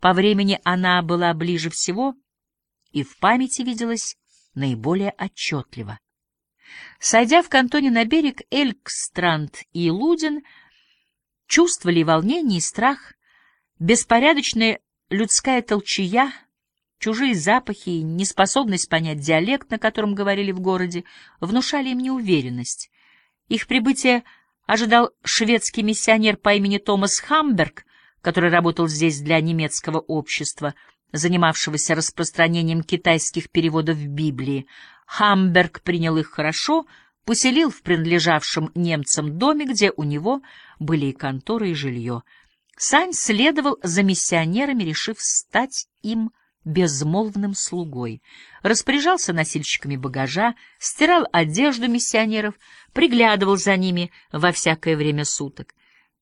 По времени она была ближе всего и в памяти виделась наиболее отчетливо. Сойдя в кантоне на берег, Элькстранд и Лудин чувствовали волнение и страх, беспорядочная людская толчая, чужие запахи и неспособность понять диалект, на котором говорили в городе, внушали им неуверенность. Их прибытие ожидал шведский миссионер по имени Томас Хамберг, который работал здесь для немецкого общества, занимавшегося распространением китайских переводов Библии. Хамберг принял их хорошо, поселил в принадлежавшем немцам доме, где у него были и конторы, и жилье. Сань следовал за миссионерами, решив стать им безмолвным слугой. Распоряжался носильщиками багажа, стирал одежду миссионеров, приглядывал за ними во всякое время суток.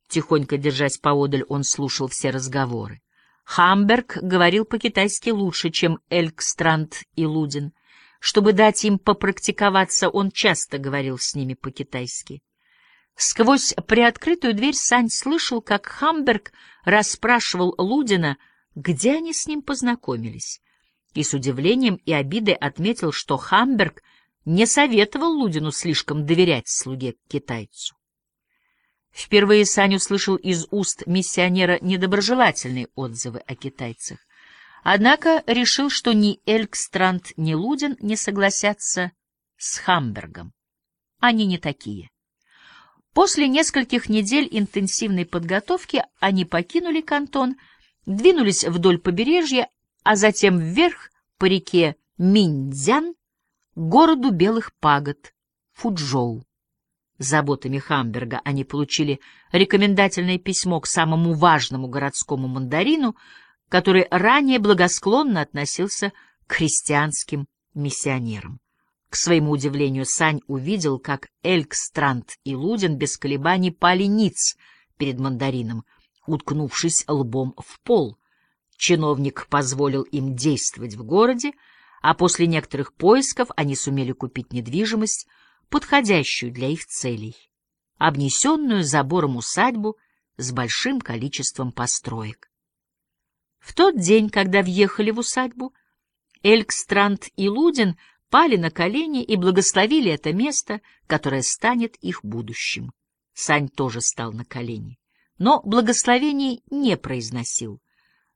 Тихонько держась поодаль, он слушал все разговоры. Хамберг говорил по-китайски лучше, чем Элькстранд и Лудин. Чтобы дать им попрактиковаться, он часто говорил с ними по-китайски. Сквозь приоткрытую дверь Сань слышал, как Хамберг расспрашивал Лудина, где они с ним познакомились, и с удивлением и обидой отметил, что Хамберг не советовал Лудину слишком доверять слуге-китайцу. Впервые Саня услышал из уст миссионера недоброжелательные отзывы о китайцах. Однако решил, что ни Элькстранд, ни Лудин не согласятся с Хамбергом. Они не такие. После нескольких недель интенсивной подготовки они покинули кантон, двинулись вдоль побережья, а затем вверх по реке Миньцзян, городу белых пагод, Фуджоу заботами Хамберга они получили рекомендательное письмо к самому важному городскому мандарину, который ранее благосклонно относился к христианским миссионерам. К своему удивлению, Сань увидел, как Элькстранд и Лудин без колебаний пали ниц перед мандарином, уткнувшись лбом в пол. Чиновник позволил им действовать в городе, а после некоторых поисков они сумели купить недвижимость — подходящую для их целей, обнесенную забором усадьбу с большим количеством построек. В тот день, когда въехали в усадьбу, Элькстранд и Лудин пали на колени и благословили это место, которое станет их будущим. Сань тоже стал на колени, но благословений не произносил.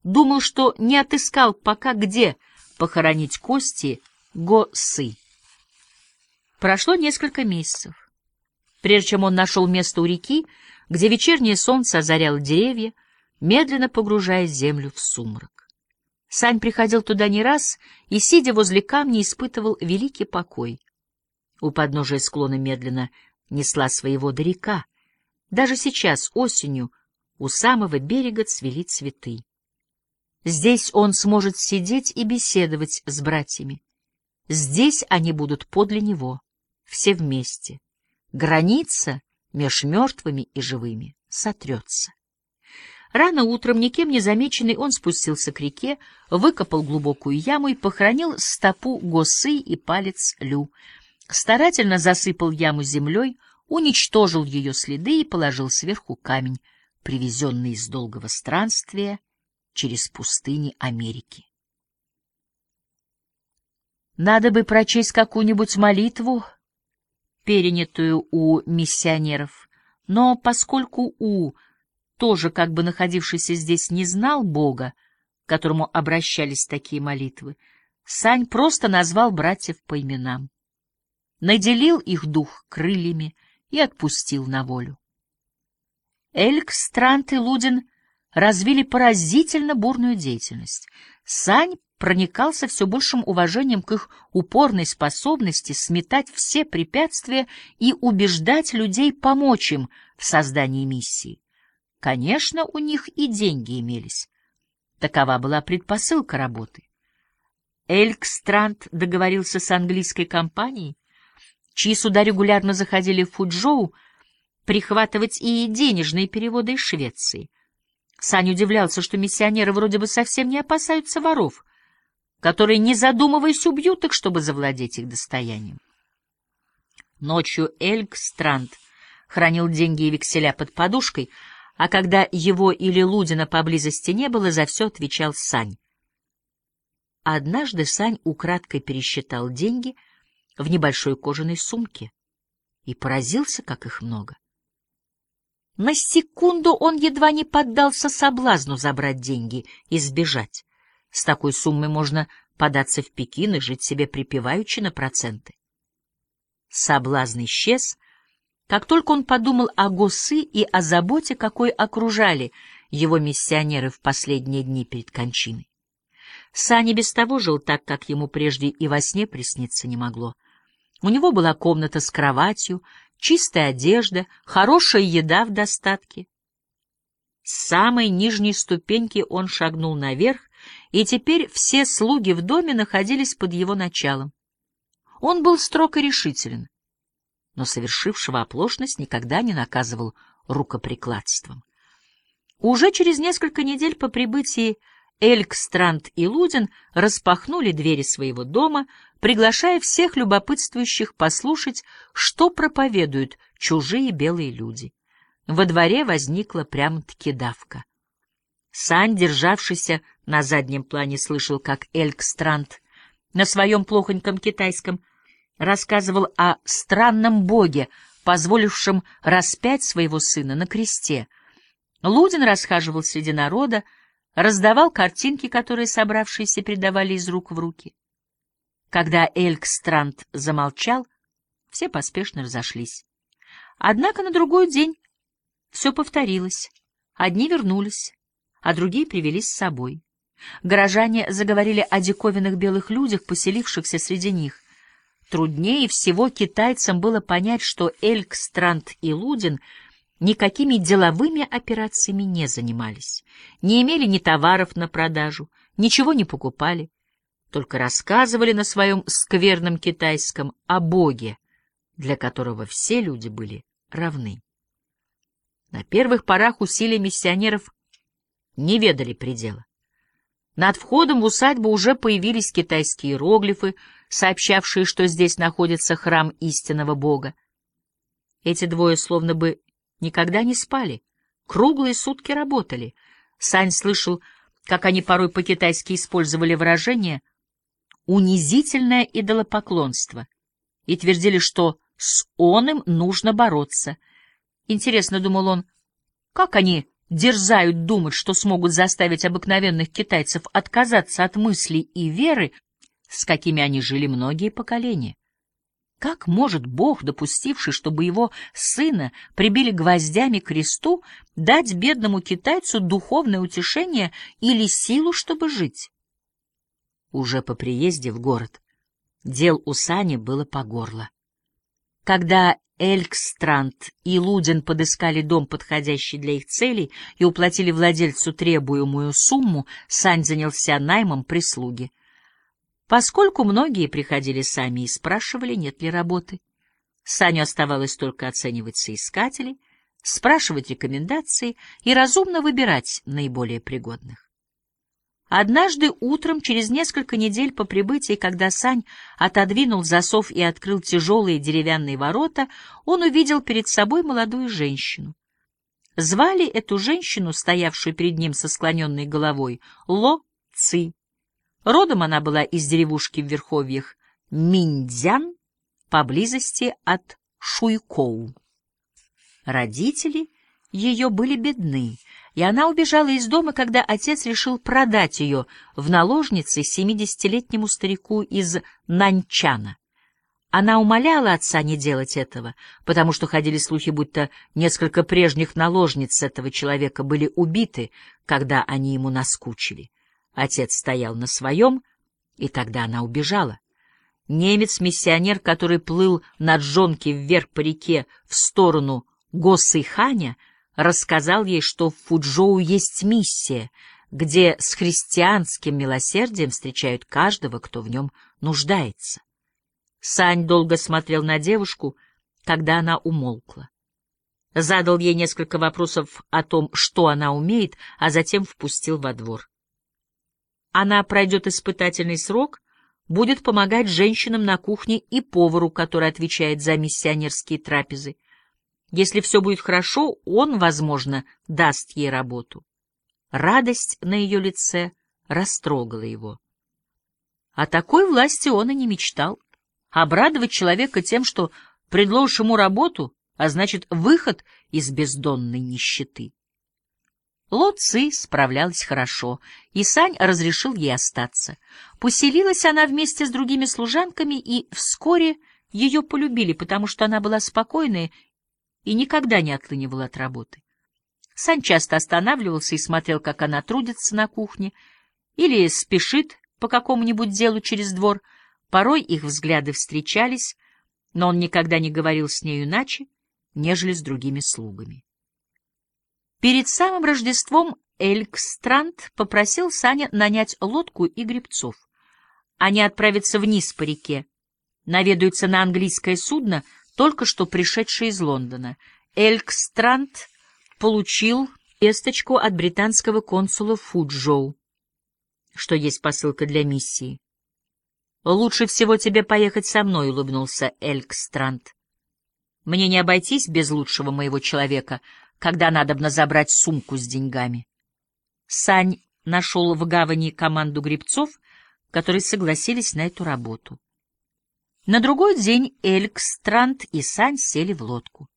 Думал, что не отыскал пока где похоронить кости Го-Сы. Прошло несколько месяцев. Прежде чем он нашел место у реки, где вечернее солнце озаряло деревья, медленно погружая землю в сумрак. Сань приходил туда не раз и, сидя возле камня, испытывал великий покой. У подножия склона медленно несла своего до река. Даже сейчас, осенью, у самого берега цвели цветы. Здесь он сможет сидеть и беседовать с братьями. Здесь они будут подле него все вместе. Граница меж мертвыми и живыми сотрется. Рано утром, никем не замеченный, он спустился к реке, выкопал глубокую яму и похоронил стопу Госы и палец Лю. Старательно засыпал яму землей, уничтожил ее следы и положил сверху камень, привезенный из долгого странствия через пустыни Америки. Надо бы прочесть какую-нибудь молитву, перенятую у миссионеров. Но поскольку У, тоже как бы находившийся здесь, не знал Бога, к которому обращались такие молитвы, Сань просто назвал братьев по именам, наделил их дух крыльями и отпустил на волю. Эльк, Странт и Лудин развили поразительно бурную деятельность. Сань проникался все большим уважением к их упорной способности сметать все препятствия и убеждать людей помочь им в создании миссии. Конечно, у них и деньги имелись. Такова была предпосылка работы. Элькстранд договорился с английской компанией, чьи суда регулярно заходили в Фуджоу, прихватывать и денежные переводы из Швеции. Сань удивлялся, что миссионеры вроде бы совсем не опасаются воров — которые, не задумываясь, убьют их, чтобы завладеть их достоянием. Ночью Эльгстранд хранил деньги и векселя под подушкой, а когда его или Лудина поблизости не было, за все отвечал Сань. Однажды Сань украдкой пересчитал деньги в небольшой кожаной сумке и поразился, как их много. На секунду он едва не поддался соблазну забрать деньги и сбежать. С такой суммой можно податься в Пекин и жить себе припеваючи на проценты. Соблазн исчез, как только он подумал о Госы и о заботе, какой окружали его миссионеры в последние дни перед кончиной. Саня без того жил так, как ему прежде и во сне присниться не могло. У него была комната с кроватью, чистая одежда, хорошая еда в достатке. С самой нижней ступеньки он шагнул наверх, и теперь все слуги в доме находились под его началом. Он был строг и решителен, но совершившего оплошность никогда не наказывал рукоприкладством. Уже через несколько недель по прибытии Элькстранд и Лудин распахнули двери своего дома, приглашая всех любопытствующих послушать, что проповедуют чужие белые люди. Во дворе возникла прямо-таки давка. Сань, державшийся на заднем плане, слышал, как Элькстранд на своем плохоньком китайском рассказывал о странном боге, позволившем распять своего сына на кресте. Лудин расхаживал среди народа, раздавал картинки, которые собравшиеся передавали из рук в руки. Когда Элькстранд замолчал, все поспешно разошлись. Однако на другой день все повторилось. Одни вернулись, а другие привели с собой. Горожане заговорили о диковинных белых людях, поселившихся среди них. Труднее всего китайцам было понять, что Элькстранд и Лудин — никакими деловыми операциями не занимались, не имели ни товаров на продажу, ничего не покупали, только рассказывали на своем скверном китайском о Боге, для которого все люди были равны. На первых порах усилия миссионеров не ведали предела. Над входом в усадьбу уже появились китайские иероглифы, сообщавшие, что здесь находится храм истинного Бога. Эти двое словно бы никогда не спали, круглые сутки работали. Сань слышал, как они порой по-китайски использовали выражение «унизительное идолопоклонство» и твердили, что с оным нужно бороться. Интересно, думал он, как они дерзают думать, что смогут заставить обыкновенных китайцев отказаться от мыслей и веры, с какими они жили многие поколения. Как может Бог, допустивший, чтобы его сына прибили гвоздями к кресту, дать бедному китайцу духовное утешение или силу, чтобы жить? Уже по приезде в город дел у Сани было по горло. Когда Элькстранд и Лудин подыскали дом, подходящий для их целей, и уплатили владельцу требуемую сумму, Сань занялся наймом прислуги — поскольку многие приходили сами и спрашивали, нет ли работы. Саню оставалось только оценивать соискателей, спрашивать рекомендации и разумно выбирать наиболее пригодных. Однажды утром, через несколько недель по прибытии, когда Сань отодвинул засов и открыл тяжелые деревянные ворота, он увидел перед собой молодую женщину. Звали эту женщину, стоявшую перед ним со склоненной головой, Ло Ци. Родом она была из деревушки в Верховьях Миндзян, поблизости от Шуйкоу. Родители ее были бедны, и она убежала из дома, когда отец решил продать ее в наложнице семидесятилетнему старику из Нанчана. Она умоляла отца не делать этого, потому что ходили слухи, будто несколько прежних наложниц этого человека были убиты, когда они ему наскучили. Отец стоял на своем, и тогда она убежала. Немец-миссионер, который плыл на джонке вверх по реке в сторону Госыханя, рассказал ей, что в Фуджоу есть миссия, где с христианским милосердием встречают каждого, кто в нем нуждается. Сань долго смотрел на девушку, когда она умолкла. Задал ей несколько вопросов о том, что она умеет, а затем впустил во двор. Она пройдет испытательный срок, будет помогать женщинам на кухне и повару, который отвечает за миссионерские трапезы. Если все будет хорошо, он, возможно, даст ей работу. Радость на ее лице растрогала его. О такой власти он и не мечтал. Обрадовать человека тем, что предложишь ему работу, а значит, выход из бездонной нищеты. Ло Ци справлялась хорошо, и Сань разрешил ей остаться. Поселилась она вместе с другими служанками, и вскоре ее полюбили, потому что она была спокойная и никогда не отлынивала от работы. Сань часто останавливался и смотрел, как она трудится на кухне или спешит по какому-нибудь делу через двор. Порой их взгляды встречались, но он никогда не говорил с нею иначе, нежели с другими слугами. Перед самым Рождеством Элькстранд попросил Саня нанять лодку и гребцов. Они отправятся вниз по реке, наведаются на английское судно, только что пришедшее из Лондона. Элькстранд получил весточку от британского консула Фуджоу, что есть посылка для миссии. «Лучше всего тебе поехать со мной», — улыбнулся Элькстранд. «Мне не обойтись без лучшего моего человека», когда надобно забрать сумку с деньгами. Сань нашел в гавани команду гребцов, которые согласились на эту работу. На другой день Элькстранд и Сань сели в лодку.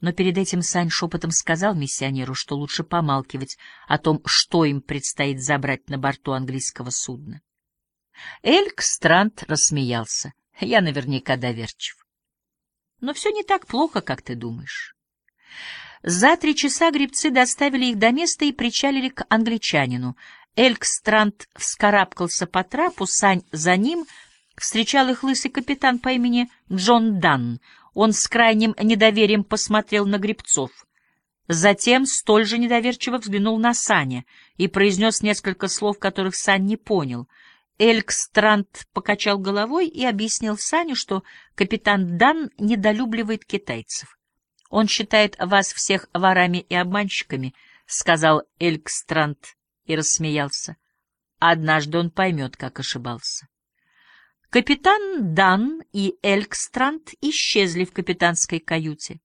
Но перед этим Сань шепотом сказал миссионеру, что лучше помалкивать о том, что им предстоит забрать на борту английского судна. Элькстранд рассмеялся. Я наверняка доверчив. Но все не так плохо, как ты думаешь. За три часа гребцы доставили их до места и причалили к англичанину. Элькстранд вскарабкался по трапу, Сань за ним. Встречал их лысый капитан по имени Джон Данн. Он с крайним недоверием посмотрел на гребцов. Затем столь же недоверчиво взглянул на Саня и произнес несколько слов, которых Сань не понял. Элькстранд покачал головой и объяснил Саню, что капитан Дан недолюбливает китайцев. Он считает вас всех ворами и обманщиками, — сказал Элькстранд и рассмеялся. Однажды он поймет, как ошибался. Капитан Дан и Элькстранд исчезли в капитанской каюте.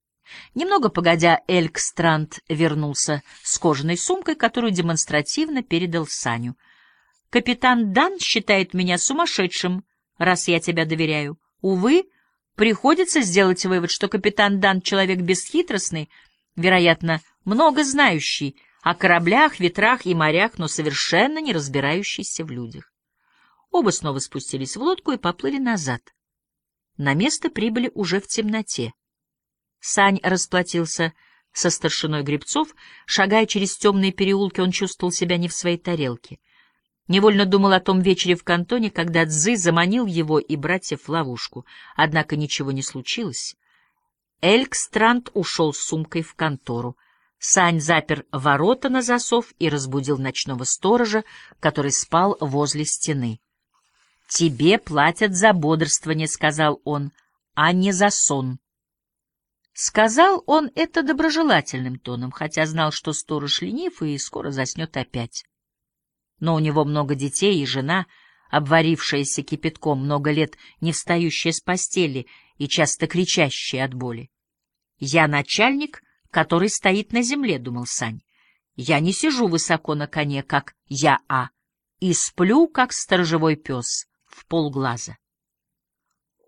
Немного погодя, Элькстранд вернулся с кожаной сумкой, которую демонстративно передал Саню. «Капитан Дан считает меня сумасшедшим, раз я тебя доверяю. Увы, — Приходится сделать вывод, что капитан Дан — человек бесхитростный, вероятно, много знающий о кораблях, ветрах и морях, но совершенно не разбирающийся в людях. Оба снова спустились в лодку и поплыли назад. На место прибыли уже в темноте. Сань расплатился со старшиной гребцов. Шагая через темные переулки, он чувствовал себя не в своей тарелке. Невольно думал о том вечере в кантоне, когда Цзы заманил его и братьев в ловушку. Однако ничего не случилось. Элькстранд ушел с сумкой в контору. Сань запер ворота на засов и разбудил ночного сторожа, который спал возле стены. — Тебе платят за бодрствование, — сказал он, — а не за сон. Сказал он это доброжелательным тоном, хотя знал, что сторож ленив и скоро заснет опять но у него много детей и жена, обварившаяся кипятком, много лет не встающая с постели и часто кричащая от боли. «Я начальник, который стоит на земле», — думал Сань. «Я не сижу высоко на коне, как я-а, и сплю, как сторожевой пес, в полглаза».